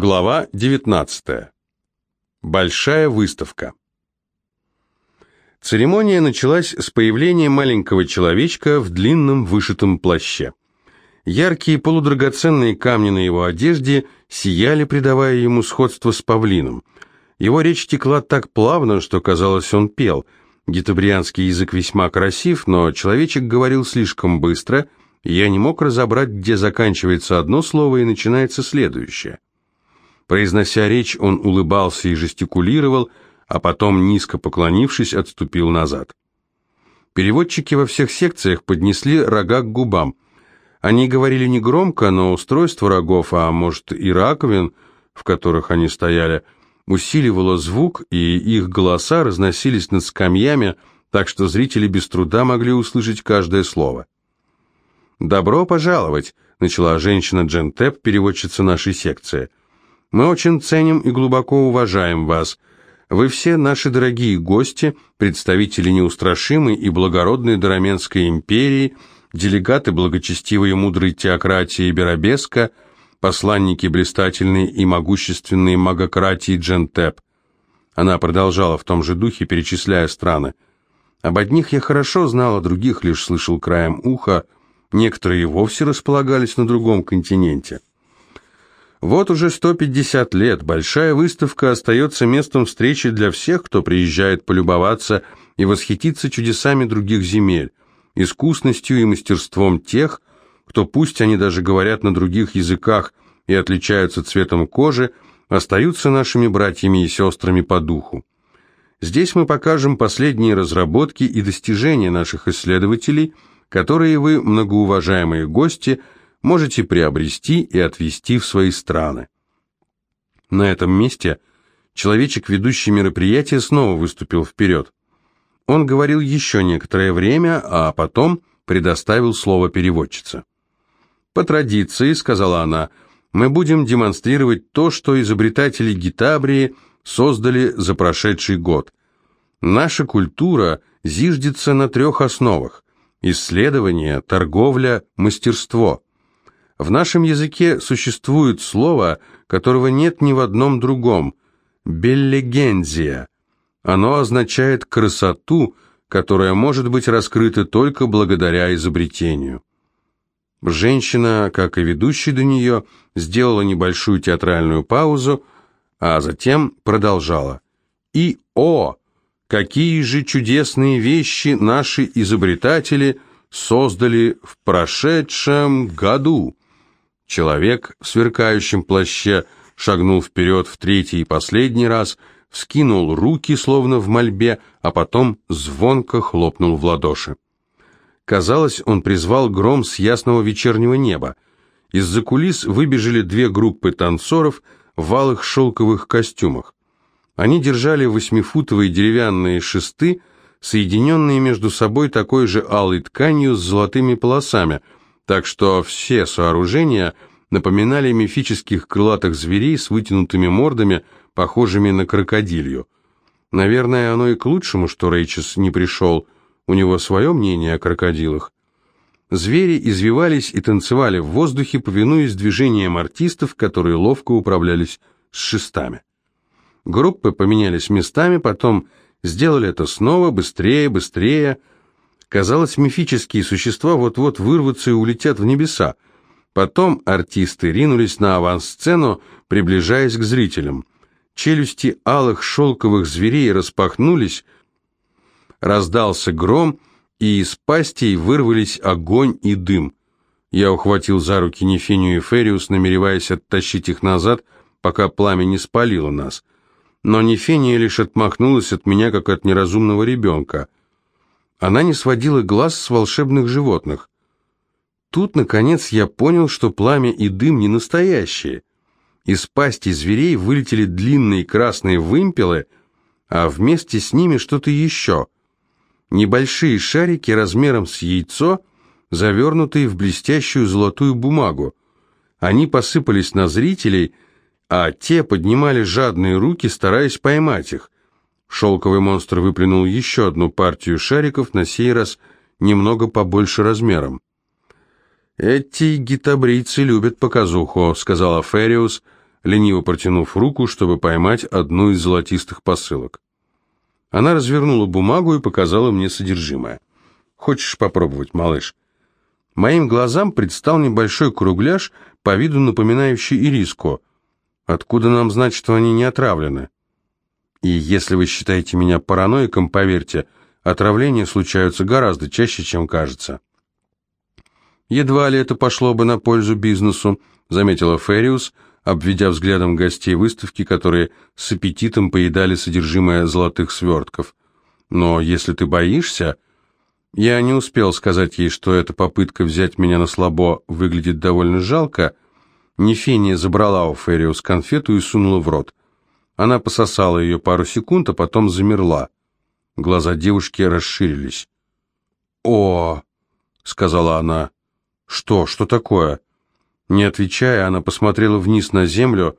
Глава 19. Большая выставка. Церемония началась с появления маленького человечка в длинном вышитом плаще. Яркие полудрагоценные камни на его одежде сияли, придавая ему сходство с павлином. Его речь текла так плавно, что казалось, он пел. Гитабрианский язык весьма красив, но человечек говорил слишком быстро, и я не мог разобрать, где заканчивается одно слово и начинается следующее. Произнося речь, он улыбался и жестикулировал, а потом, низко поклонившись, отступил назад. Переводчики во всех секциях поднесли рога к губам. Они говорили не громко, но устройство рогов, а может и раковин, в которых они стояли, усиливало звук, и их голоса разносились над скамьями, так что зрители без труда могли услышать каждое слово. «Добро пожаловать!» — начала женщина Джен Теп, переводчица нашей секции. Мы очень ценим и глубоко уважаем вас. Вы все наши дорогие гости, представители неустрашимой и благородной Дораменской империи, делегаты благочестивой и мудрой теократии Беробеска, посланники блистательной и могущественной магократии Джентеп. Она продолжала в том же духе, перечисляя страны. Об одних я хорошо знал, о других лишь слышал краем уха, некоторые вовсе располагались на другом континенте. Вот уже 150 лет большая выставка остается местом встречи для всех, кто приезжает полюбоваться и восхититься чудесами других земель, искусностью и мастерством тех, кто, пусть они даже говорят на других языках и отличаются цветом кожи, остаются нашими братьями и сестрами по духу. Здесь мы покажем последние разработки и достижения наших исследователей, которые вы, многоуважаемые гости, можете приобрести и отвезти в свои страны. На этом месте человечек, ведущий мероприятие, снова выступил вперед. Он говорил еще некоторое время, а потом предоставил слово переводчице. «По традиции», — сказала она, — «мы будем демонстрировать то, что изобретатели Гитабрии создали за прошедший год. Наша культура зиждется на трех основах – исследование, торговля, мастерство – в нашем языке существует слово, которого нет ни в одном другом – «беллегензия». Оно означает красоту, которая может быть раскрыта только благодаря изобретению. Женщина, как и ведущий до нее, сделала небольшую театральную паузу, а затем продолжала. И, о, какие же чудесные вещи наши изобретатели создали в прошедшем году! Человек в сверкающем плаще шагнул вперед в третий и последний раз, вскинул руки, словно в мольбе, а потом звонко хлопнул в ладоши. Казалось, он призвал гром с ясного вечернего неба. Из-за кулис выбежали две группы танцоров в алых шелковых костюмах. Они держали восьмифутовые деревянные шесты, соединенные между собой такой же алой тканью с золотыми полосами – так что все сооружения напоминали мифических крылатых зверей с вытянутыми мордами, похожими на крокодилью. Наверное, оно и к лучшему, что Рейчес не пришел, у него свое мнение о крокодилах. Звери извивались и танцевали в воздухе, повинуясь движениям артистов, которые ловко управлялись с шестами. Группы поменялись местами, потом сделали это снова, быстрее, быстрее, Казалось, мифические существа вот-вот вырвутся и улетят в небеса. Потом артисты ринулись на авансцену, приближаясь к зрителям. Челюсти алых шелковых зверей распахнулись, раздался гром, и из пастей вырвались огонь и дым. Я ухватил за руки Нефинию и Фериус, намереваясь оттащить их назад, пока пламя не спалило нас. Но Нефиния лишь отмахнулась от меня, как от неразумного ребенка. Она не сводила глаз с волшебных животных. Тут, наконец, я понял, что пламя и дым не настоящие. Из пасти зверей вылетели длинные красные вымпелы, а вместе с ними что-то еще. Небольшие шарики размером с яйцо, завернутые в блестящую золотую бумагу. Они посыпались на зрителей, а те поднимали жадные руки, стараясь поймать их. Шелковый монстр выплюнул еще одну партию шариков, на сей раз немного побольше размером. «Эти гитабрийцы любят показуху», — сказала Фериус, лениво протянув руку, чтобы поймать одну из золотистых посылок. Она развернула бумагу и показала мне содержимое. «Хочешь попробовать, малыш?» Моим глазам предстал небольшой кругляш, по виду напоминающий ириску. Откуда нам знать, что они не отравлены? И если вы считаете меня параноиком, поверьте, отравления случаются гораздо чаще, чем кажется. Едва ли это пошло бы на пользу бизнесу, заметила Фериус, обведя взглядом гостей выставки, которые с аппетитом поедали содержимое золотых свертков. Но если ты боишься... Я не успел сказать ей, что эта попытка взять меня на слабо выглядит довольно жалко. Нефения забрала у Фериус конфету и сунула в рот. Она пососала ее пару секунд, а потом замерла. Глаза девушки расширились. «О!» — сказала она. «Что? Что такое?» Не отвечая, она посмотрела вниз на землю.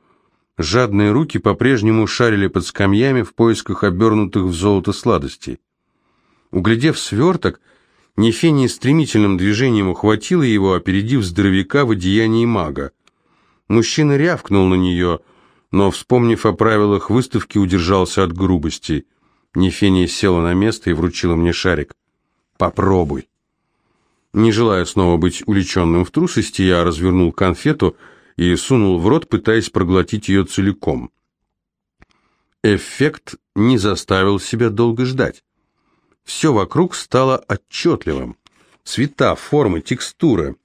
Жадные руки по-прежнему шарили под скамьями в поисках обернутых в золото сладостей. Углядев сверток, Нефения стремительным движением ухватила его, опередив здоровяка в одеянии мага. Мужчина рявкнул на нее, но, вспомнив о правилах выставки, удержался от грубости. Нефения села на место и вручила мне шарик. «Попробуй». Не желая снова быть уличенным в трусости, я развернул конфету и сунул в рот, пытаясь проглотить ее целиком. Эффект не заставил себя долго ждать. Все вокруг стало отчетливым. Цвета, формы, текстуры.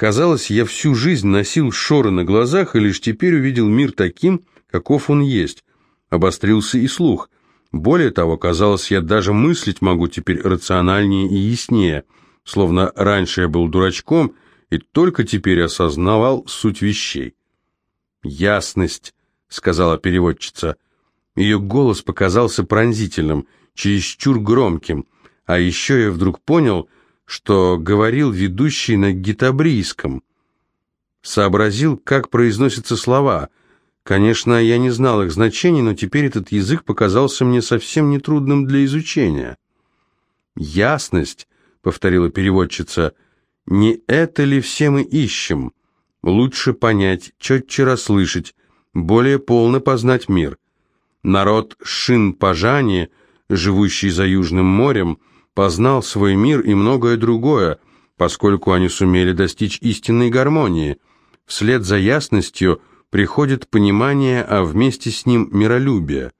Казалось, я всю жизнь носил шоры на глазах и лишь теперь увидел мир таким, каков он есть. Обострился и слух. Более того, казалось, я даже мыслить могу теперь рациональнее и яснее – словно раньше я был дурачком и только теперь осознавал суть вещей. «Ясность», — сказала переводчица. Ее голос показался пронзительным, чересчур громким, а еще я вдруг понял, что говорил ведущий на гитабрийском. Сообразил, как произносятся слова. Конечно, я не знал их значений, но теперь этот язык показался мне совсем нетрудным для изучения. Ясность — повторила переводчица, — «не это ли все мы ищем? Лучше понять, четче расслышать, более полно познать мир. Народ Шин-Пажани, живущий за Южным морем, познал свой мир и многое другое, поскольку они сумели достичь истинной гармонии. Вслед за ясностью приходит понимание, а вместе с ним миролюбие».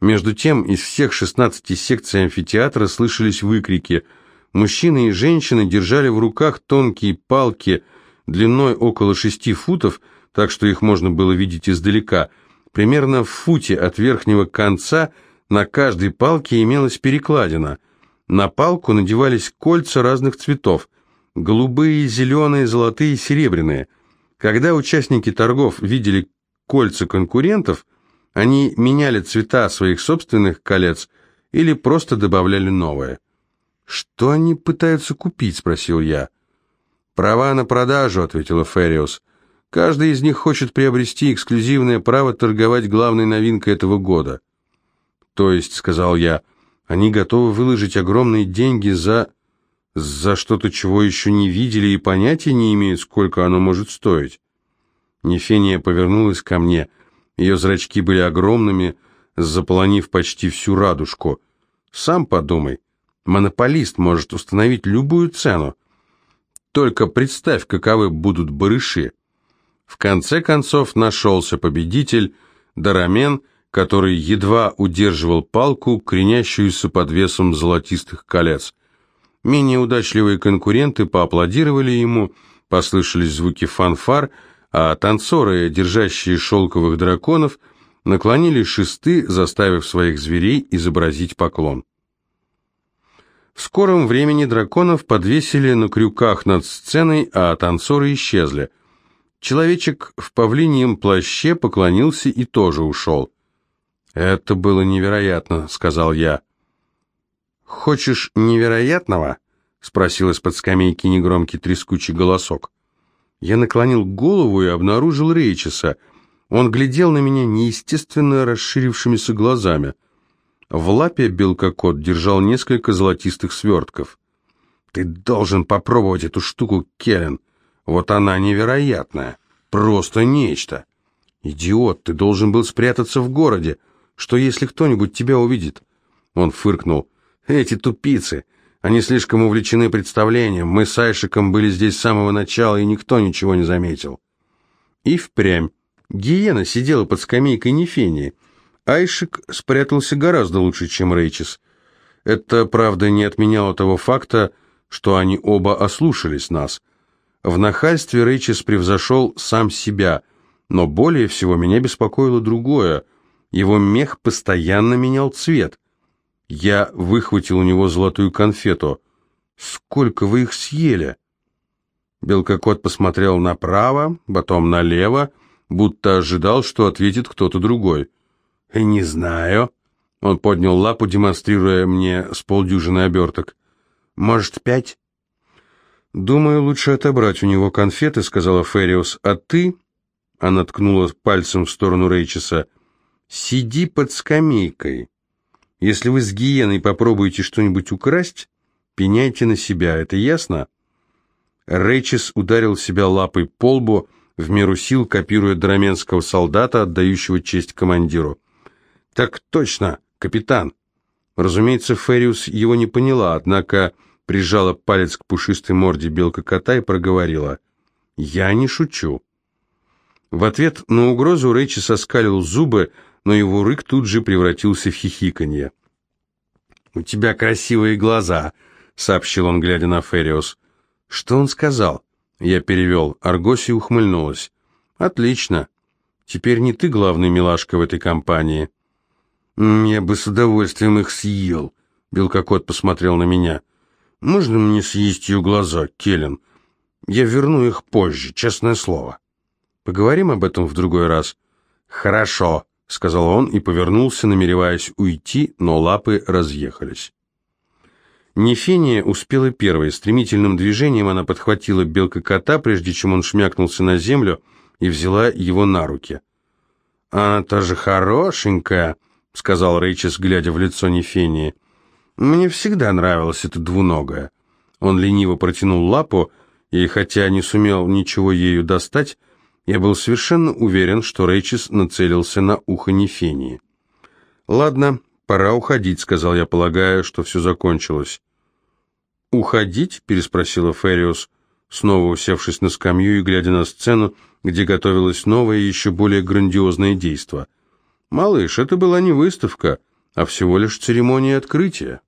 Между тем, из всех 16 секций амфитеатра слышались выкрики – Мужчины и женщины держали в руках тонкие палки длиной около шести футов, так что их можно было видеть издалека. Примерно в футе от верхнего конца на каждой палке имелась перекладина. На палку надевались кольца разных цветов – голубые, зеленые, золотые, серебряные. Когда участники торгов видели кольца конкурентов, они меняли цвета своих собственных колец или просто добавляли новые. «Что они пытаются купить?» — спросил я. «Права на продажу», — ответила Фериус. «Каждый из них хочет приобрести эксклюзивное право торговать главной новинкой этого года». «То есть», — сказал я, — «они готовы выложить огромные деньги за... за что-то, чего еще не видели и понятия не имеют, сколько оно может стоить». Нефения повернулась ко мне. Ее зрачки были огромными, заполонив почти всю радужку. «Сам подумай». Монополист может установить любую цену. Только представь, каковы будут барыши. В конце концов нашелся победитель, Дарамен, который едва удерживал палку, кренящуюся под весом золотистых колец. Менее удачливые конкуренты поаплодировали ему, послышались звуки фанфар, а танцоры, держащие шелковых драконов, наклонили шесты, заставив своих зверей изобразить поклон. В скором времени драконов подвесили на крюках над сценой, а танцоры исчезли. Человечек в павлиньем плаще поклонился и тоже ушел. «Это было невероятно», — сказал я. «Хочешь невероятного?» — спросил из-под скамейки негромкий трескучий голосок. Я наклонил голову и обнаружил Рейчеса. Он глядел на меня неестественно расширившимися глазами. В лапе белкокот держал несколько золотистых свертков. «Ты должен попробовать эту штуку, Келлен. Вот она невероятная. просто нечто. Идиот, ты должен был спрятаться в городе. Что, если кто-нибудь тебя увидит? Он фыркнул. Эти тупицы. Они слишком увлечены представлением. Мы с Айшиком были здесь с самого начала, и никто ничего не заметил. И впрямь. Гиена сидела под скамейкой Нефении. Айшик спрятался гораздо лучше, чем Рейчес. Это, правда, не отменяло того факта, что они оба ослушались нас. В нахальстве Рейчес превзошел сам себя, но более всего меня беспокоило другое. Его мех постоянно менял цвет. Я выхватил у него золотую конфету. «Сколько вы их съели?» Белкокот посмотрел направо, потом налево, будто ожидал, что ответит кто-то другой. «Не знаю». Он поднял лапу, демонстрируя мне с полдюжины оберток. «Может, пять?» «Думаю, лучше отобрать у него конфеты», — сказала Фериус. «А ты...» — она ткнула пальцем в сторону Рейчеса. «Сиди под скамейкой. Если вы с гиеной попробуете что-нибудь украсть, пеняйте на себя. Это ясно?» Рейчес ударил себя лапой по лбу, в меру сил копируя драменского солдата, отдающего честь командиру. «Так точно, капитан!» Разумеется, Фериус его не поняла, однако прижала палец к пушистой морде белка-кота и проговорила. «Я не шучу». В ответ на угрозу Рэйчи соскалил зубы, но его рык тут же превратился в хихиканье. «У тебя красивые глаза», — сообщил он, глядя на Фериус. «Что он сказал?» Я перевел. Аргоси ухмыльнулась. «Отлично. Теперь не ты главный милашка в этой компании». «Я бы с удовольствием их съел», — Белкокот посмотрел на меня. «Можно мне съесть ее глаза, Келлен? Я верну их позже, честное слово». «Поговорим об этом в другой раз». «Хорошо», — сказал он и повернулся, намереваясь уйти, но лапы разъехались. Нефения успела первой. Стремительным движением она подхватила белка-кота, прежде чем он шмякнулся на землю, и взяла его на руки. «А-то же хорошенькая!» — сказал Рейчес, глядя в лицо Нефении. «Мне всегда нравилось это двуногое». Он лениво протянул лапу, и хотя не сумел ничего ею достать, я был совершенно уверен, что Рейчес нацелился на ухо Нефении. «Ладно, пора уходить», — сказал я, полагая, что все закончилось. «Уходить?» — переспросила Фериус, снова усевшись на скамью и глядя на сцену, где готовилось новое и еще более грандиозное действо — «Малыш, это была не выставка, а всего лишь церемония открытия».